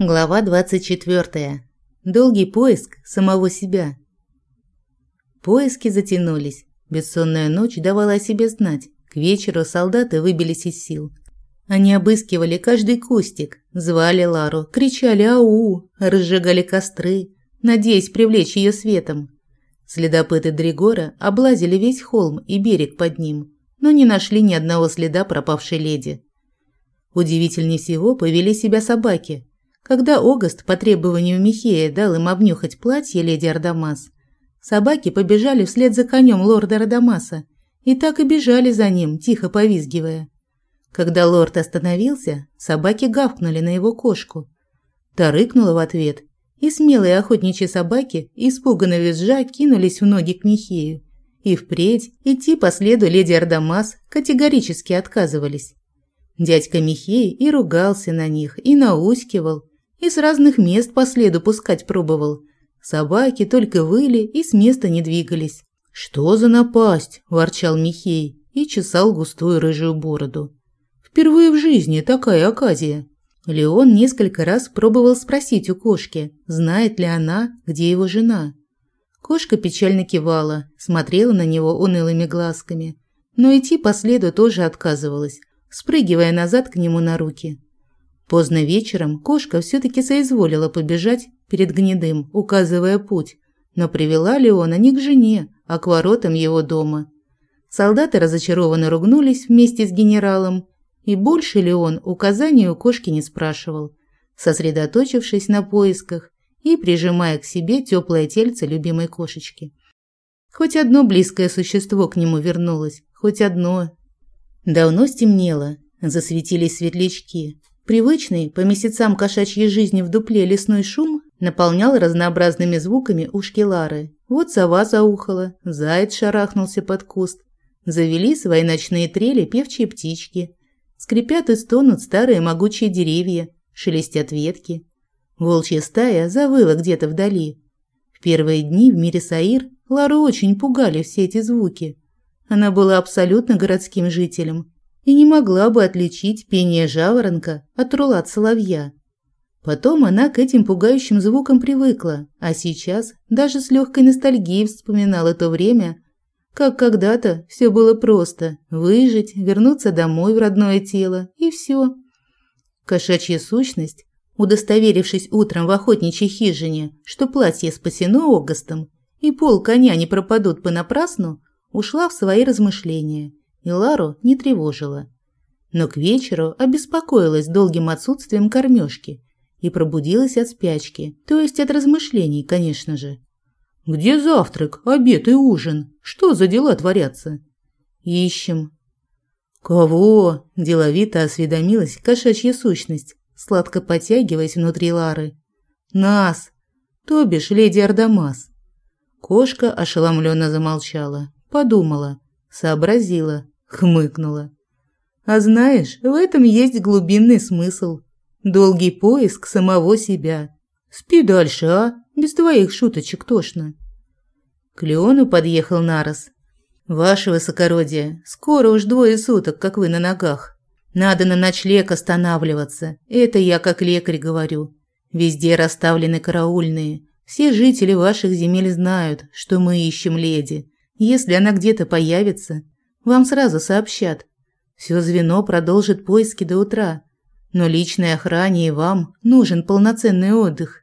Глава 24. Долгий поиск самого себя. Поиски затянулись. Бессонная ночь давала о себе знать. К вечеру солдаты выбились из сил. Они обыскивали каждый кустик, звали Лару, кричали «Ау!», разжигали костры, надеясь привлечь ее светом. Следопыты Дригора облазили весь холм и берег под ним, но не нашли ни одного следа пропавшей леди. Удивительнее всего повели себя собаки – когда Огаст по требованию Михея дал им обнюхать платье леди Ардамас, собаки побежали вслед за конем лорда Ардамаса и так и бежали за ним, тихо повизгивая. Когда лорд остановился, собаки гавкнули на его кошку. Та рыкнула в ответ, и смелые охотничьи собаки, испуганно визжа, кинулись в ноги к Михею. И впредь идти по следу леди Ардамас категорически отказывались. Дядька Михей и ругался на них, и наускивал, и с разных мест по следу пускать пробовал. Собаки только выли и с места не двигались. «Что за напасть?» – ворчал Михей и чесал густую рыжую бороду. «Впервые в жизни такая оказия». Леон несколько раз пробовал спросить у кошки, знает ли она, где его жена. Кошка печально кивала, смотрела на него унылыми глазками, но идти по следу тоже отказывалась, спрыгивая назад к нему на руки. Поздно вечером кошка все-таки соизволила побежать перед гнедым, указывая путь, но привела Леона не к жене, а к воротам его дома. Солдаты разочарованно ругнулись вместе с генералом, и больше Леон указаний у кошки не спрашивал, сосредоточившись на поисках и прижимая к себе теплое тельце любимой кошечки. Хоть одно близкое существо к нему вернулось, хоть одно. Давно стемнело, засветились светлячки, Привычный по месяцам кошачьей жизни в дупле лесной шум наполнял разнообразными звуками ушки Лары. Вот сова заухала, заяц шарахнулся под куст. Завели свои ночные трели певчие птички. Скрипят и стонут старые могучие деревья, шелестят ветки. Волчья стая завыла где-то вдали. В первые дни в мире Саир Лару очень пугали все эти звуки. Она была абсолютно городским жителем и не могла бы отличить пение жаворонка от рулат соловья. Потом она к этим пугающим звукам привыкла, а сейчас даже с легкой ностальгией вспоминала то время, как когда-то все было просто – выжить, вернуться домой в родное тело и все. Кошачья сущность, удостоверившись утром в охотничьей хижине, что платье спасено Огастом и пол коня не пропадут понапрасну, ушла в свои размышления – и Лару не тревожила. Но к вечеру обеспокоилась долгим отсутствием кормежки и пробудилась от спячки, то есть от размышлений, конечно же. «Где завтрак, обед и ужин? Что за дела творятся?» «Ищем». «Кого?» – деловито осведомилась кошачья сущность, сладко потягиваясь внутри Лары. «Нас! То бишь леди Ардамас». Кошка ошеломленно замолчала, подумала – Сообразила, хмыкнула. А знаешь, в этом есть глубинный смысл. Долгий поиск самого себя. Спи дальше, а? Без твоих шуточек тошно. К Леону подъехал Нарос. «Ваше высокородие, скоро уж двое суток, как вы на ногах. Надо на ночлег останавливаться. Это я как лекарь говорю. Везде расставлены караульные. Все жители ваших земель знают, что мы ищем леди. Если она где-то появится, вам сразу сообщат. Все звено продолжит поиски до утра. Но личной охране и вам нужен полноценный отдых.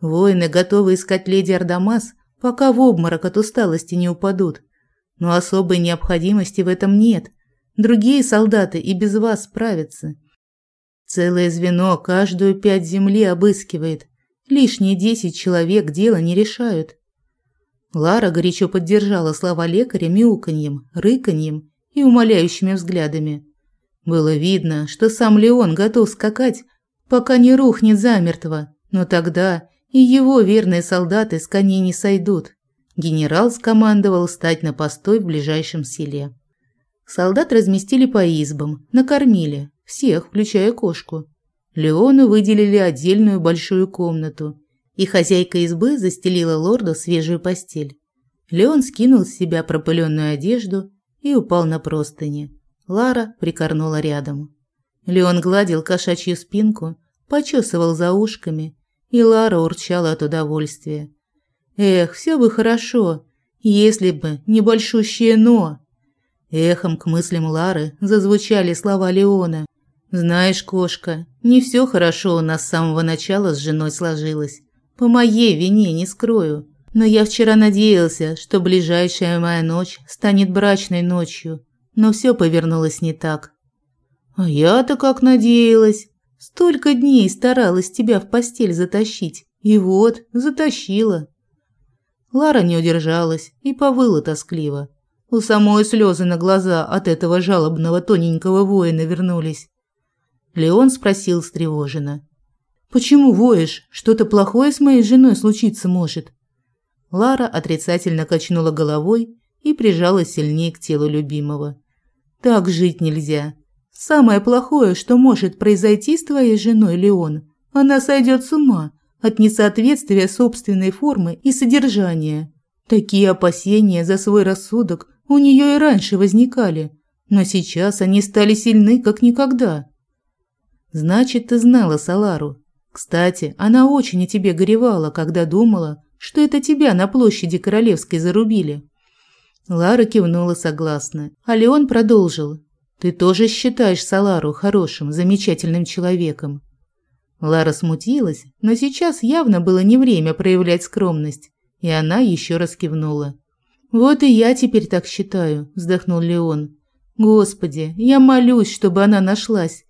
Воины готовы искать леди Ардамас, пока в обморок от усталости не упадут. Но особой необходимости в этом нет. Другие солдаты и без вас справятся. Целое звено каждую пять земли обыскивает. Лишние десять человек дело не решают. Лара горячо поддержала слова лекаря мяуканьем, рыканьем и умоляющими взглядами. Было видно, что сам Леон готов скакать, пока не рухнет замертво, но тогда и его верные солдаты с коней не сойдут. Генерал скомандовал стать на постой в ближайшем селе. Солдат разместили по избам, накормили, всех, включая кошку. Леону выделили отдельную большую комнату и хозяйка избы застелила лорду свежую постель. Леон скинул с себя пропыленную одежду и упал на простыни. Лара прикорнула рядом. Леон гладил кошачью спинку, почесывал за ушками, и Лара урчала от удовольствия. Эх, все бы хорошо, если бы небольшущее «но». Эхом к мыслям Лары зазвучали слова Леона. «Знаешь, кошка, не все хорошо у нас с самого начала с женой сложилось. По моей вине не скрою. Но я вчера надеялся, что ближайшая моя ночь станет брачной ночью. Но все повернулось не так. А я-то как надеялась. Столько дней старалась тебя в постель затащить. И вот, затащила. Лара не удержалась и повыла тоскливо. У самой слезы на глаза от этого жалобного тоненького воина вернулись. Леон спросил встревоженно. «Почему воешь? Что-то плохое с моей женой случиться может?» Лара отрицательно качнула головой и прижалась сильнее к телу любимого. «Так жить нельзя. Самое плохое, что может произойти с твоей женой, Леон, она сойдет с ума от несоответствия собственной формы и содержания. Такие опасения за свой рассудок у нее и раньше возникали, но сейчас они стали сильны как никогда. Значит, ты знала Салару. Кстати, она очень о тебе горевала, когда думала, что это тебя на площади Королевской зарубили. Лара кивнула согласно, а Леон продолжил. Ты тоже считаешь Салару хорошим, замечательным человеком. Лара смутилась, но сейчас явно было не время проявлять скромность, и она еще раз кивнула. «Вот и я теперь так считаю», – вздохнул Леон. «Господи, я молюсь, чтобы она нашлась.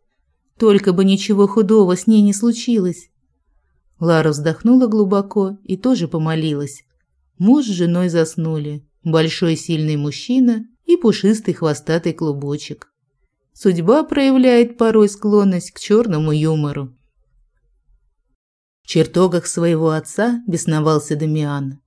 Только бы ничего худого с ней не случилось». Лара вздохнула глубоко и тоже помолилась. Муж с женой заснули. Большой сильный мужчина и пушистый хвостатый клубочек. Судьба проявляет порой склонность к черному юмору. В чертогах своего отца бесновался Дамиан.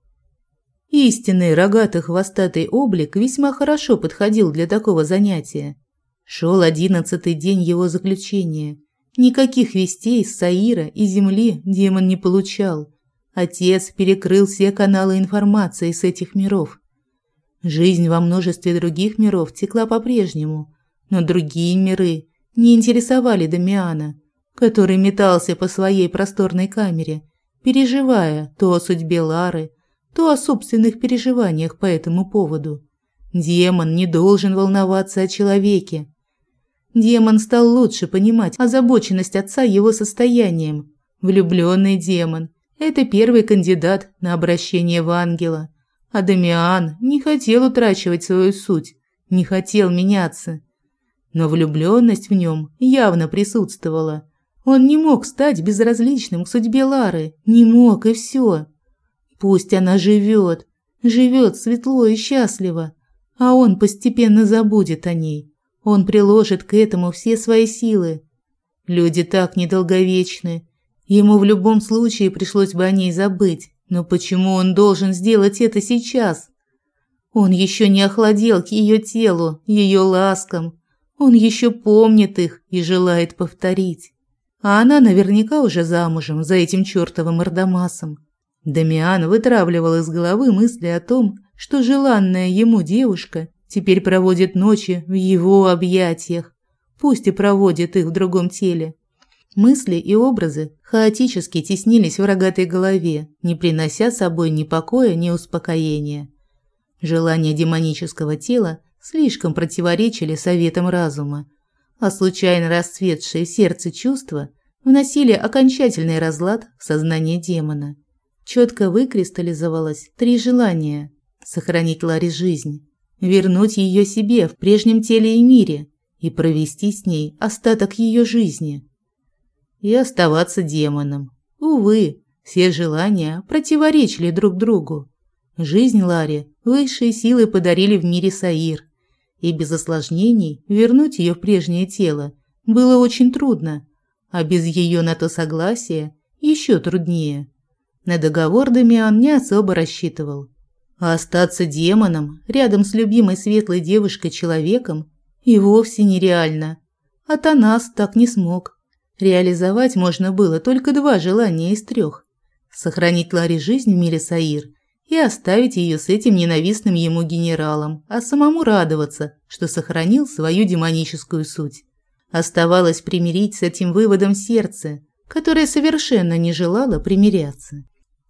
Истинный рогато-хвостатый облик весьма хорошо подходил для такого занятия. Шел одиннадцатый день его заключения. Никаких вестей с Саира и Земли демон не получал. Отец перекрыл все каналы информации с этих миров. Жизнь во множестве других миров текла по-прежнему, но другие миры не интересовали Дамиана, который метался по своей просторной камере, переживая то о судьбе Лары, то о собственных переживаниях по этому поводу. Демон не должен волноваться о человеке. Демон стал лучше понимать озабоченность отца его состоянием. Влюбленный демон – это первый кандидат на обращение в ангела. А Дамиан не хотел утрачивать свою суть, не хотел меняться. Но влюбленность в нем явно присутствовала. Он не мог стать безразличным к судьбе Лары, не мог и все. Пусть она живет, живет светло и счастливо, а он постепенно забудет о ней. Он приложит к этому все свои силы. Люди так недолговечны. Ему в любом случае пришлось бы о ней забыть. Но почему он должен сделать это сейчас? Он еще не охладел к ее телу, ее ласкам. Он еще помнит их и желает повторить. А она наверняка уже замужем за этим чертовым Ардамасом. Дамиан вытравливал из головы мысли о том, что желанная ему девушка теперь проводит ночи в его объятиях, пусть и проводит их в другом теле. Мысли и образы хаотически теснились в рогатой голове, не принося с собой ни покоя, ни успокоения. Желания демонического тела слишком противоречили советам разума, а случайно расцветшие в сердце чувства вносили окончательный разлад в сознание демона. Четко выкристаллизовалось три желания: сохранить Ларе жизнь, вернуть ее себе в прежнем теле и мире и провести с ней остаток ее жизни. И оставаться демоном. Увы, все желания противоречили друг другу. Жизнь Ларе высшие силы подарили в мире Саир, и без осложнений вернуть ее в прежнее тело было очень трудно, а без ее на то согласия еще труднее. На договор Дамиан не особо рассчитывал. А остаться демоном рядом с любимой светлой девушкой-человеком и вовсе нереально. А Танас так не смог. Реализовать можно было только два желания из трех. Сохранить Ларе жизнь в мире Саир и оставить ее с этим ненавистным ему генералом, а самому радоваться, что сохранил свою демоническую суть. Оставалось примирить с этим выводом сердце, которая совершенно не желала примиряться.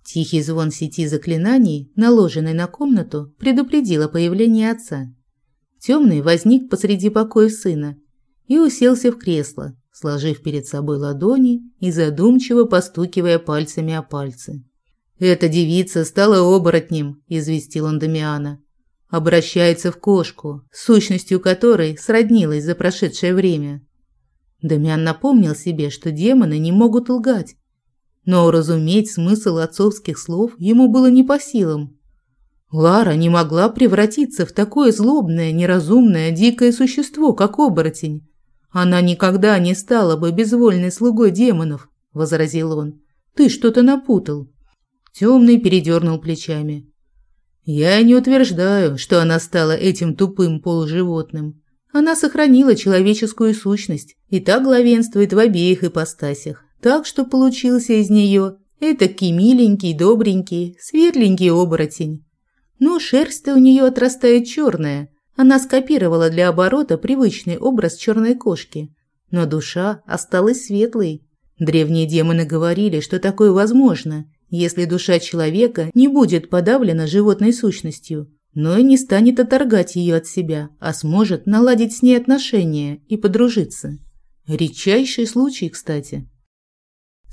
Тихий звон сети заклинаний, наложенной на комнату, предупредил о появлении отца. Темный возник посреди покоя сына и уселся в кресло, сложив перед собой ладони и задумчиво постукивая пальцами о пальцы. «Эта девица стала оборотнем», – известил он Дамиана. «Обращается в кошку, сущностью которой сроднилась за прошедшее время». Дамиан напомнил себе, что демоны не могут лгать, но уразуметь смысл отцовских слов ему было не по силам. Лара не могла превратиться в такое злобное, неразумное, дикое существо, как оборотень. Она никогда не стала бы безвольной слугой демонов, возразил он. Ты что-то напутал. Темный передернул плечами. Я не утверждаю, что она стала этим тупым полуживотным. Она сохранила человеческую сущность и так главенствует в обеих ипостасях, так что получился из нее этакий миленький, добренький, светленький оборотень. Но шерсть у нее отрастает черная. Она скопировала для оборота привычный образ черной кошки. Но душа осталась светлой. Древние демоны говорили, что такое возможно, если душа человека не будет подавлена животной сущностью, но и не станет оторгать ее от себя, а сможет наладить с ней отношения и подружиться. Редчайший случай, кстати.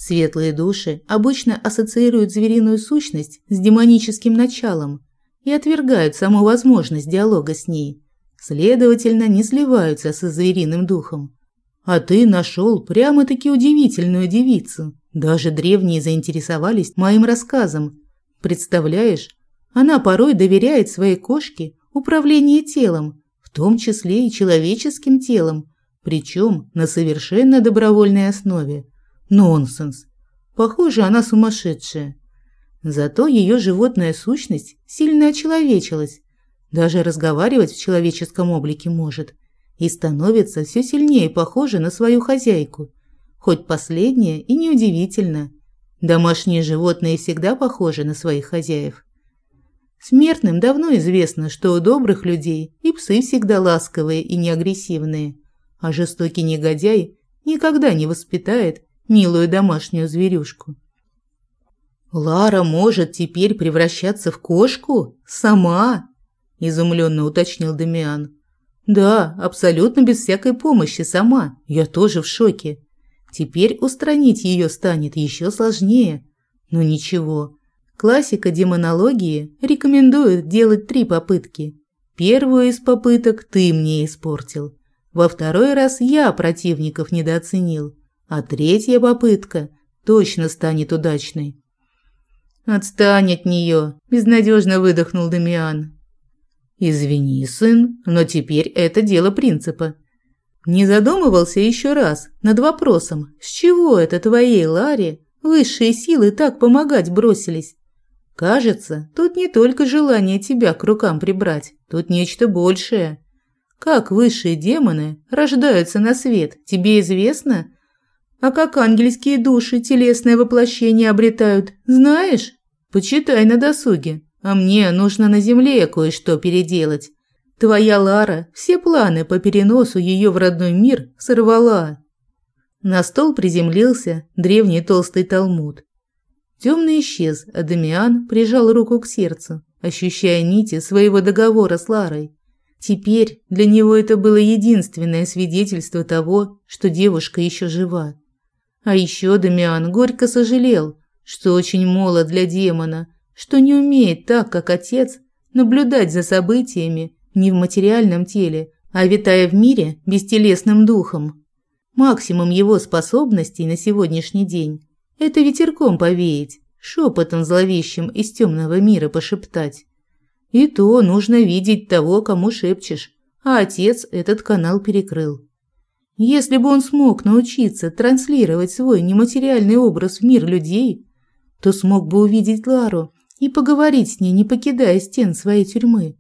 Светлые души обычно ассоциируют звериную сущность с демоническим началом и отвергают саму возможность диалога с ней. Следовательно, не сливаются со звериным духом. А ты нашел прямо-таки удивительную девицу. Даже древние заинтересовались моим рассказом. Представляешь, она порой доверяет своей кошке управление телом, в том числе и человеческим телом, причем на совершенно добровольной основе. Нонсенс. Похоже, она сумасшедшая. Зато ее животная сущность сильно очеловечилась. Даже разговаривать в человеческом облике может. И становится все сильнее похожа на свою хозяйку. Хоть последнее и неудивительно. Домашние животные всегда похожи на своих хозяев. Смертным давно известно, что у добрых людей и псы всегда ласковые и неагрессивные, а жестокий негодяй никогда не воспитает милую домашнюю зверюшку. Лара может теперь превращаться в кошку сама, изумленно уточнил Демиан. Да, абсолютно без всякой помощи сама. Я тоже в шоке. Теперь устранить ее станет еще сложнее. Но ничего. Классика демонологии рекомендует делать три попытки. Первую из попыток ты мне испортил. Во второй раз я противников недооценил а третья попытка точно станет удачной. «Отстань от нее!» – безнадежно выдохнул Дамиан. «Извини, сын, но теперь это дело принципа. Не задумывался еще раз над вопросом, с чего это твоей Ларе высшие силы так помогать бросились? Кажется, тут не только желание тебя к рукам прибрать, тут нечто большее. Как высшие демоны рождаются на свет, тебе известно – а как ангельские души телесное воплощение обретают, знаешь? Почитай на досуге. А мне нужно на земле кое-что переделать. Твоя Лара все планы по переносу ее в родной мир сорвала. На стол приземлился древний толстый талмуд. Темный исчез, а Дамиан прижал руку к сердцу, ощущая нити своего договора с Ларой. Теперь для него это было единственное свидетельство того, что девушка еще жива. А еще Дамиан горько сожалел, что очень молод для демона, что не умеет так, как отец, наблюдать за событиями не в материальном теле, а витая в мире бестелесным духом. Максимум его способностей на сегодняшний день – это ветерком повеять, шепотом зловещим из темного мира пошептать. И то нужно видеть того, кому шепчешь, а отец этот канал перекрыл. Если бы он смог научиться транслировать свой нематериальный образ в мир людей, то смог бы увидеть Лару и поговорить с ней, не покидая стен своей тюрьмы.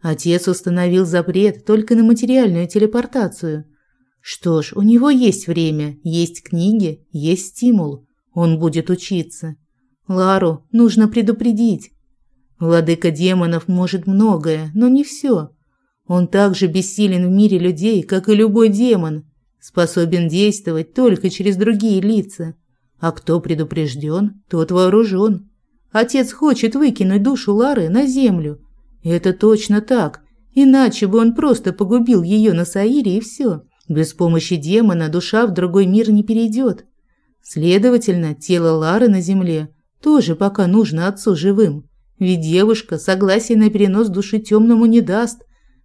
Отец установил запрет только на материальную телепортацию. Что ж, у него есть время, есть книги, есть стимул. Он будет учиться. Лару нужно предупредить. Владыка демонов может многое, но не все. Он также бессилен в мире людей, как и любой демон, способен действовать только через другие лица, А кто предупрежден, тот вооружен. Отец хочет выкинуть душу Лары на землю. Это точно так, иначе бы он просто погубил ее на Саире и все. Без помощи демона душа в другой мир не перейдет. Следовательно, тело Лары на земле тоже пока нужно отцу живым. Ведь девушка согласия на перенос души темному не даст.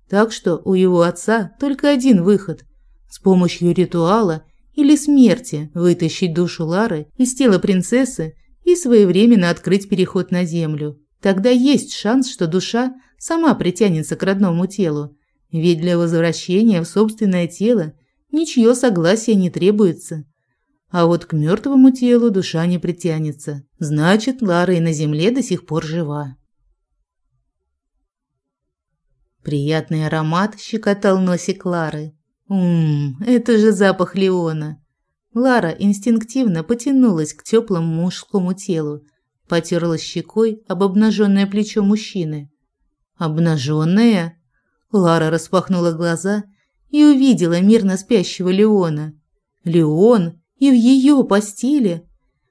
Так что у его отца только один выход – с помощью ритуала или смерти вытащить душу Лары из тела принцессы и своевременно открыть переход на землю. Тогда есть шанс, что душа сама притянется к родному телу, ведь для возвращения в собственное тело ничье согласие не требуется. А вот к мертвому телу душа не притянется. Значит, Лара и на земле до сих пор жива. Приятный аромат щекотал носик Лары. Ммм, это же запах Леона. Лара инстинктивно потянулась к теплому мужскому телу, потерлась щекой об обнаженное плечо мужчины. Обнаженное? Лара распахнула глаза и увидела мирно спящего Леона. Леон и в ее постели.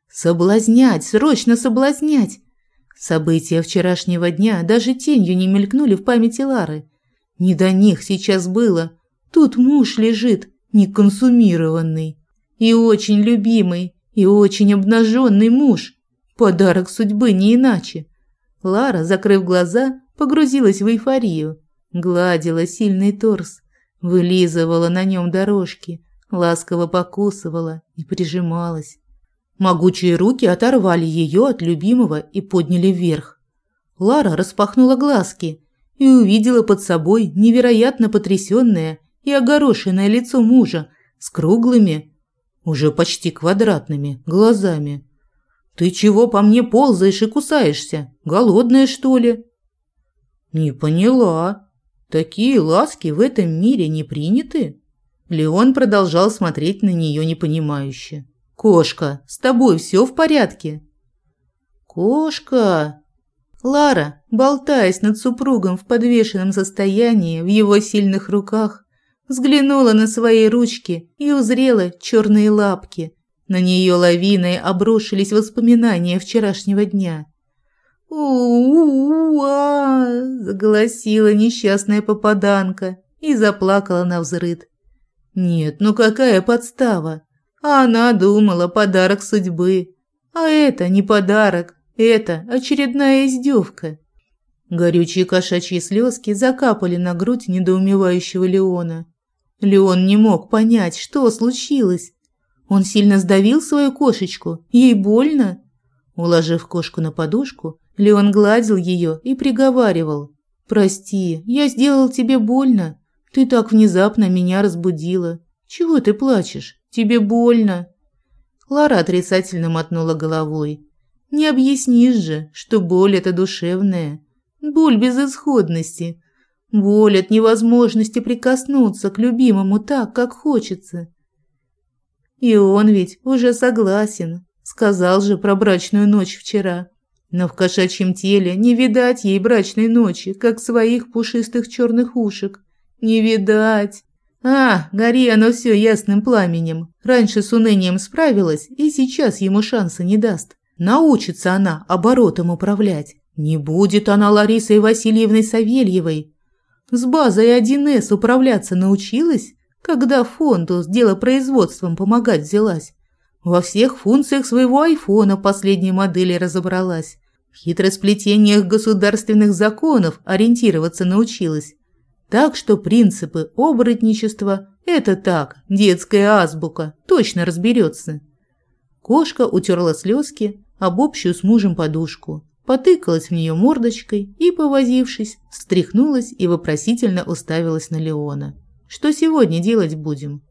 Соблазнять, срочно соблазнять. События вчерашнего дня даже тенью не мелькнули в памяти Лары. Не до них сейчас было. Тут муж лежит, неконсумированный. И очень любимый, и очень обнаженный муж. Подарок судьбы не иначе. Лара, закрыв глаза, погрузилась в эйфорию. Гладила сильный торс, вылизывала на нем дорожки, ласково покусывала и прижималась. Могучие руки оторвали ее от любимого и подняли вверх. Лара распахнула глазки и увидела под собой невероятно потрясенное и огорошенное лицо мужа с круглыми, уже почти квадратными глазами. «Ты чего по мне ползаешь и кусаешься? Голодная, что ли?» «Не поняла. Такие ласки в этом мире не приняты?» Леон продолжал смотреть на нее непонимающе. «Кошка, с тобой все в порядке?» «Кошка!» Лара, болтаясь над супругом в подвешенном состоянии в его сильных руках, взглянула на свои ручки и узрела черные лапки. На нее лавиной обрушились воспоминания вчерашнего дня. «У-у-у-а!» – заголосила несчастная попаданка и заплакала на взрыд. «Нет, ну какая подстава! Она думала подарок судьбы. А это не подарок, это очередная издевка». Горючие кошачьи слезки закапали на грудь недоумевающего Леона. Леон не мог понять, что случилось. Он сильно сдавил свою кошечку, ей больно. Уложив кошку на подушку, Леон гладил ее и приговаривал. «Прости, я сделал тебе больно. Ты так внезапно меня разбудила. Чего ты плачешь? Тебе больно?» Лара отрицательно мотнула головой. «Не объяснишь же, что боль – это душевная. Боль безысходности, Боль от невозможности прикоснуться к любимому так, как хочется. И он ведь уже согласен, сказал же про брачную ночь вчера. Но в кошачьем теле не видать ей брачной ночи, как своих пушистых черных ушек. Не видать. А, гори оно все ясным пламенем. Раньше с унынием справилась, и сейчас ему шанса не даст. Научится она оборотом управлять. Не будет она Ларисой Васильевной Савельевой, с базой 1С управляться научилась, когда фонду с делопроизводством помогать взялась. Во всех функциях своего айфона последней модели разобралась. В хитросплетениях государственных законов ориентироваться научилась. Так что принципы оборотничества – это так, детская азбука, точно разберется. Кошка утерла слезки об общую с мужем подушку потыкалась в нее мордочкой и, повозившись, встряхнулась и вопросительно уставилась на Леона. «Что сегодня делать будем?»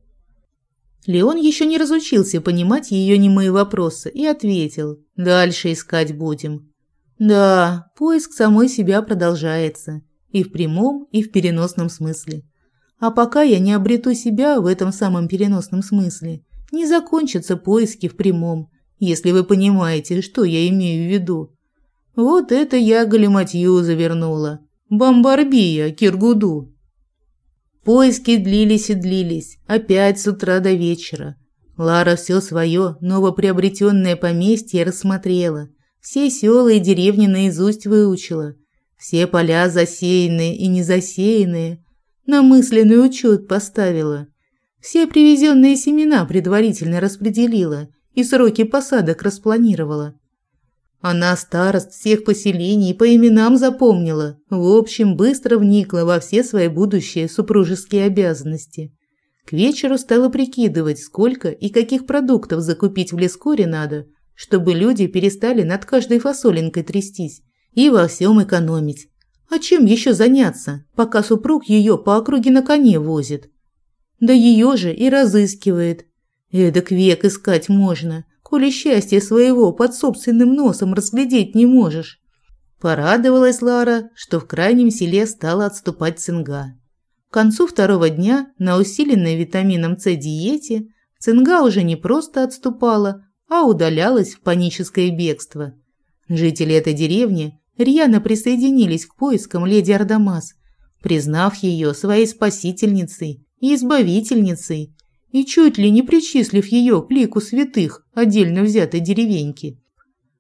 Леон еще не разучился понимать ее немые вопросы и ответил «Дальше искать будем». Да, поиск самой себя продолжается. И в прямом, и в переносном смысле. А пока я не обрету себя в этом самом переносном смысле, не закончатся поиски в прямом, если вы понимаете, что я имею в виду. Вот это я галиматью завернула. Бомбарбия, Киргуду. Поиски длились и длились, опять с утра до вечера. Лара все свое новоприобретенное поместье рассмотрела, все села и деревни наизусть выучила, все поля засеянные и незасеянные на мысленный учет поставила, все привезенные семена предварительно распределила и сроки посадок распланировала. Она старост всех поселений по именам запомнила, в общем, быстро вникла во все свои будущие супружеские обязанности. К вечеру стала прикидывать, сколько и каких продуктов закупить в Лескоре надо, чтобы люди перестали над каждой фасолинкой трястись и во всем экономить. А чем еще заняться, пока супруг ее по округе на коне возит? Да ее же и разыскивает. Эдак век искать можно, коли счастье своего под собственным носом разглядеть не можешь. Порадовалась Лара, что в крайнем селе стала отступать цинга. К концу второго дня на усиленной витамином С диете цинга уже не просто отступала, а удалялась в паническое бегство. Жители этой деревни рьяно присоединились к поискам леди Ардамас, признав ее своей спасительницей и избавительницей, и чуть ли не причислив ее к лику святых отдельно взятой деревеньки.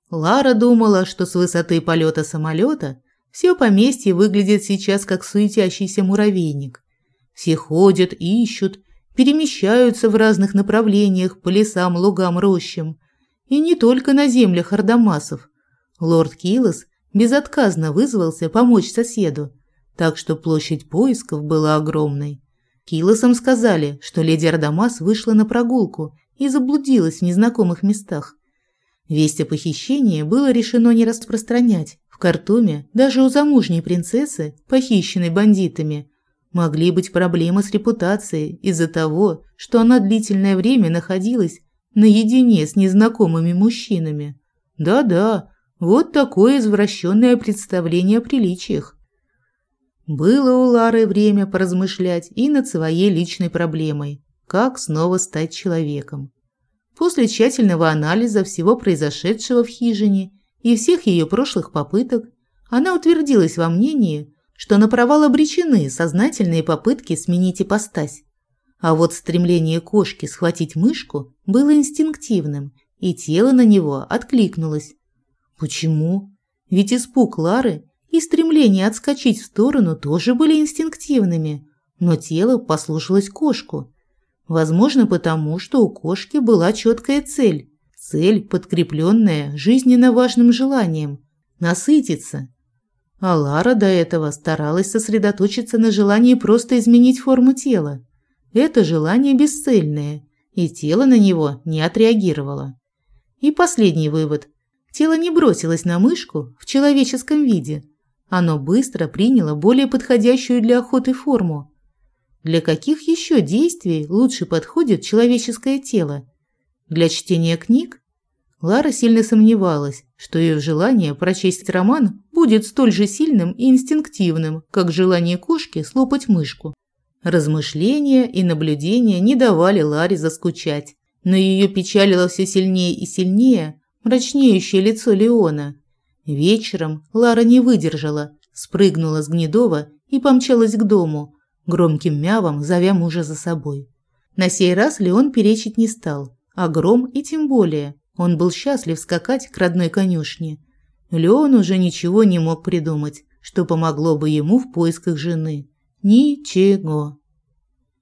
Лара думала, что с высоты полета самолета все поместье выглядит сейчас как суетящийся муравейник. Все ходят, ищут, перемещаются в разных направлениях по лесам, лугам, рощам. И не только на землях Ардамасов. Лорд Килос безотказно вызвался помочь соседу, так что площадь поисков была огромной. Килосам сказали, что леди Ардамас вышла на прогулку и заблудилась в незнакомых местах. Весть о похищении было решено не распространять, в Картуме даже у замужней принцессы, похищенной бандитами, могли быть проблемы с репутацией из-за того, что она длительное время находилась наедине с незнакомыми мужчинами. Да-да, вот такое извращенное представление о приличиях. Было у Лары время поразмышлять и над своей личной проблемой – как снова стать человеком. После тщательного анализа всего произошедшего в хижине и всех ее прошлых попыток, она утвердилась во мнении, что на провал обречены сознательные попытки сменить ипостась. А вот стремление кошки схватить мышку было инстинктивным, и тело на него откликнулось. Почему? Ведь испуг Лары и стремление отскочить в сторону тоже были инстинктивными, но тело послушалось кошку. Возможно, потому что у кошки была четкая цель Цель, подкрепленная жизненно важным желанием – насытиться. А Лара до этого старалась сосредоточиться на желании просто изменить форму тела. Это желание бесцельное, и тело на него не отреагировало. И последний вывод. Тело не бросилось на мышку в человеческом виде. Оно быстро приняло более подходящую для охоты форму. Для каких еще действий лучше подходит человеческое тело? Для чтения книг? Лара сильно сомневалась, что ее желание прочесть роман будет столь же сильным и инстинктивным, как желание кошки слопать мышку. Размышления и наблюдения не давали Ларе заскучать, но ее печалило все сильнее и сильнее мрачнеющее лицо Леона. Вечером Лара не выдержала, спрыгнула с Гнедова и помчалась к дому, громким мявом зовя мужа за собой. На сей раз Леон перечить не стал, а Гром и тем более. Он был счастлив скакать к родной конюшне. Леон уже ничего не мог придумать, что помогло бы ему в поисках жены. Ничего.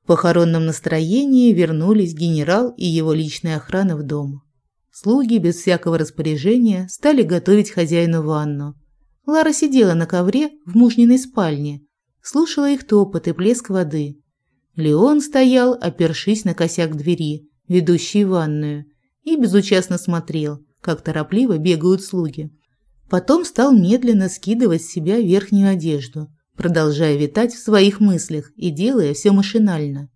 В похоронном настроении вернулись генерал и его личная охрана в дом. Слуги без всякого распоряжения стали готовить хозяину ванну. Лара сидела на ковре в мужниной спальне, слушала их топот и плеск воды. Леон стоял, опершись на косяк двери, ведущий в ванную, и безучастно смотрел, как торопливо бегают слуги. Потом стал медленно скидывать с себя верхнюю одежду, продолжая витать в своих мыслях и делая все машинально.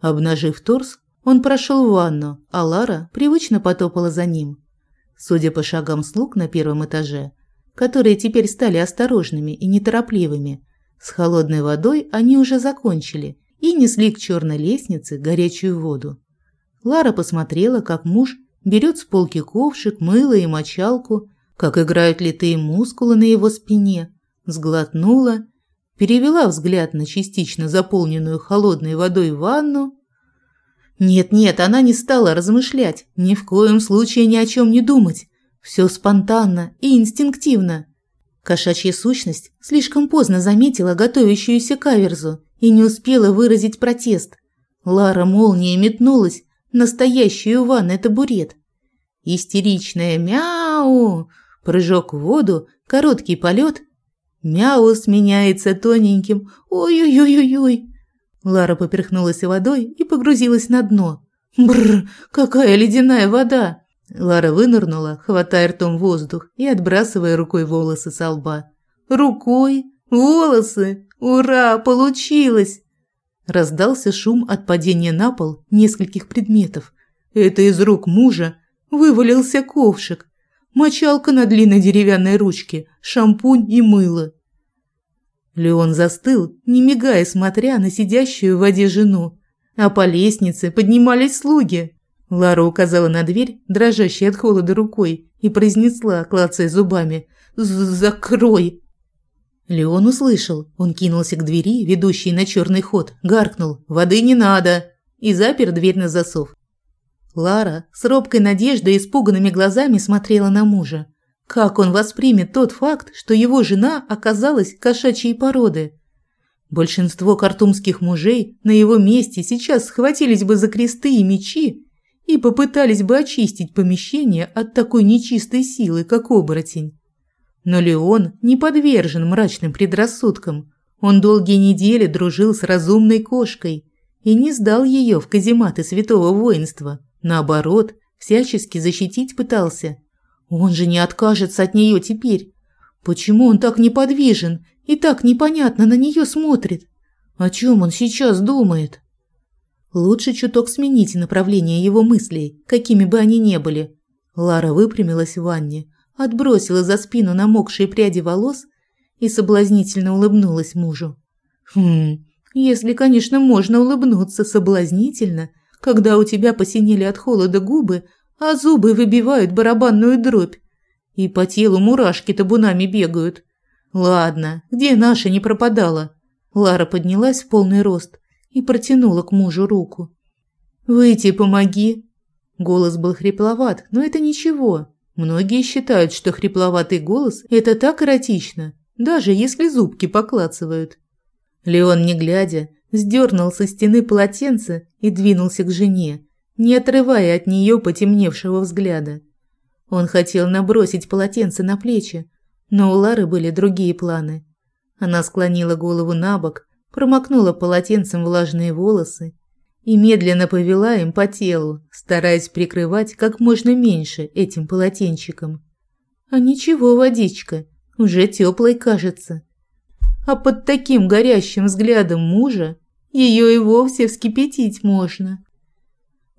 Обнажив торс, он прошел в ванну, а Лара привычно потопала за ним. Судя по шагам слуг на первом этаже, которые теперь стали осторожными и неторопливыми, с холодной водой они уже закончили и несли к черной лестнице горячую воду. Лара посмотрела, как муж берет с полки ковшик, мыло и мочалку, как играют литые мускулы на его спине, сглотнула, перевела взгляд на частично заполненную холодной водой ванну. Нет-нет, она не стала размышлять, ни в коем случае ни о чем не думать. Все спонтанно и инстинктивно. Кошачья сущность слишком поздно заметила готовящуюся каверзу и не успела выразить протест. Лара молнией метнулась на стоящий у ванны табурет. Истеричное «мяу», прыжок в воду, короткий полет. Мяу сменяется тоненьким «ой-ой-ой-ой-ой». Лара поперхнулась водой и погрузилась на дно. Бррр, какая ледяная вода! Лара вынырнула, хватая ртом воздух и отбрасывая рукой волосы со лба. Рукой? Волосы? Ура, получилось! Раздался шум от падения на пол нескольких предметов. Это из рук мужа вывалился ковшик, мочалка на длинной деревянной ручке, шампунь и мыло. Леон застыл, не мигая, смотря на сидящую в воде жену. А по лестнице поднимались слуги. Лара указала на дверь, дрожащей от холода рукой, и произнесла, клацая зубами, «Закрой!». Леон услышал. Он кинулся к двери, ведущей на черный ход, гаркнул «Воды не надо!» и запер дверь на засов. Лара с робкой надеждой и испуганными глазами смотрела на мужа. Как он воспримет тот факт, что его жена оказалась кошачьей породы? Большинство картумских мужей на его месте сейчас схватились бы за кресты и мечи и попытались бы очистить помещение от такой нечистой силы, как оборотень. Но Леон не подвержен мрачным предрассудкам. Он долгие недели дружил с разумной кошкой и не сдал ее в казематы святого воинства. Наоборот, всячески защитить пытался – он же не откажется от нее теперь. Почему он так неподвижен и так непонятно на нее смотрит? О чем он сейчас думает? Лучше чуток сменить направление его мыслей, какими бы они ни были. Лара выпрямилась в ванне, отбросила за спину намокшие пряди волос и соблазнительно улыбнулась мужу. Хм, если, конечно, можно улыбнуться соблазнительно, когда у тебя посинели от холода губы, а зубы выбивают барабанную дробь. И по телу мурашки табунами бегают. Ладно, где наша не пропадала? Лара поднялась в полный рост и протянула к мужу руку. «Выйти помоги!» Голос был хрипловат, но это ничего. Многие считают, что хрипловатый голос – это так эротично, даже если зубки поклацывают. Леон, не глядя, сдернул со стены полотенце и двинулся к жене, не отрывая от нее потемневшего взгляда. Он хотел набросить полотенце на плечи, но у Лары были другие планы. Она склонила голову на бок, промокнула полотенцем влажные волосы и медленно повела им по телу, стараясь прикрывать как можно меньше этим полотенчиком. А ничего, водичка, уже теплой кажется. А под таким горящим взглядом мужа ее и вовсе вскипятить можно.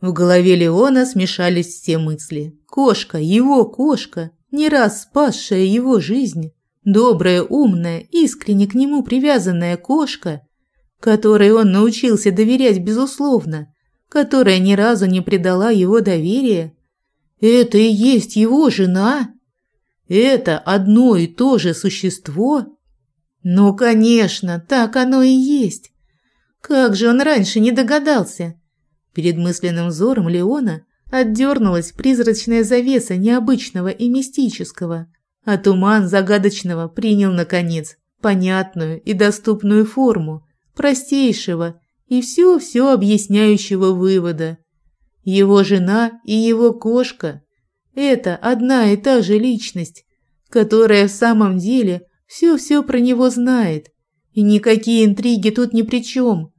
В голове Леона смешались все мысли. Кошка, его кошка, не раз спасшая его жизнь, добрая, умная, искренне к нему привязанная кошка, которой он научился доверять безусловно, которая ни разу не предала его доверия. Это и есть его жена? Это одно и то же существо? Ну, конечно, так оно и есть. Как же он раньше не догадался? Перед мысленным взором Леона отдернулась призрачная завеса необычного и мистического, а туман загадочного принял, наконец, понятную и доступную форму простейшего и все-все объясняющего вывода. Его жена и его кошка – это одна и та же личность, которая в самом деле все-все про него знает, и никакие интриги тут ни при чем.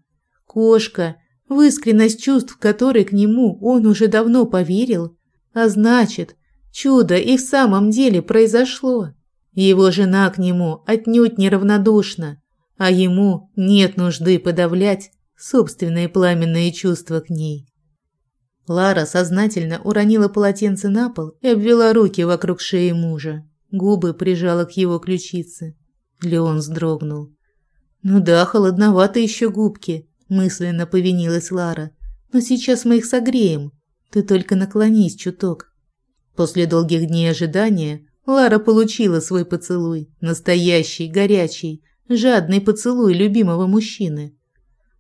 Кошка – в искренность чувств которой к нему он уже давно поверил, а значит, чудо и в самом деле произошло. Его жена к нему отнюдь неравнодушна, а ему нет нужды подавлять собственные пламенные чувства к ней. Лара сознательно уронила полотенце на пол и обвела руки вокруг шеи мужа. Губы прижала к его ключице. Леон вздрогнул. «Ну да, холодновато еще губки мысленно повинилась Лара. Но сейчас мы их согреем. Ты только наклонись чуток. После долгих дней ожидания Лара получила свой поцелуй, настоящий, горячий, жадный поцелуй любимого мужчины.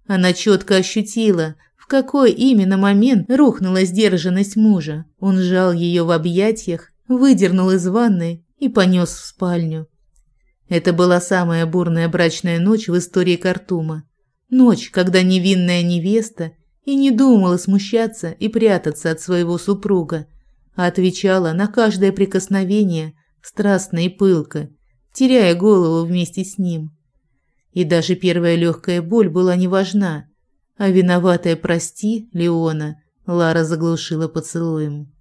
Она четко ощутила В какой именно момент рухнула сдержанность мужа? Он сжал ее в объятиях, выдернул из ванны и понес в спальню. Это была самая бурная брачная ночь в истории Картума. Ночь, когда невинная невеста и не думала смущаться и прятаться от своего супруга, а отвечала на каждое прикосновение страстно и пылко, теряя голову вместе с ним. И даже первая легкая боль была не важна, а виноватая «прости» Леона Лара заглушила поцелуем.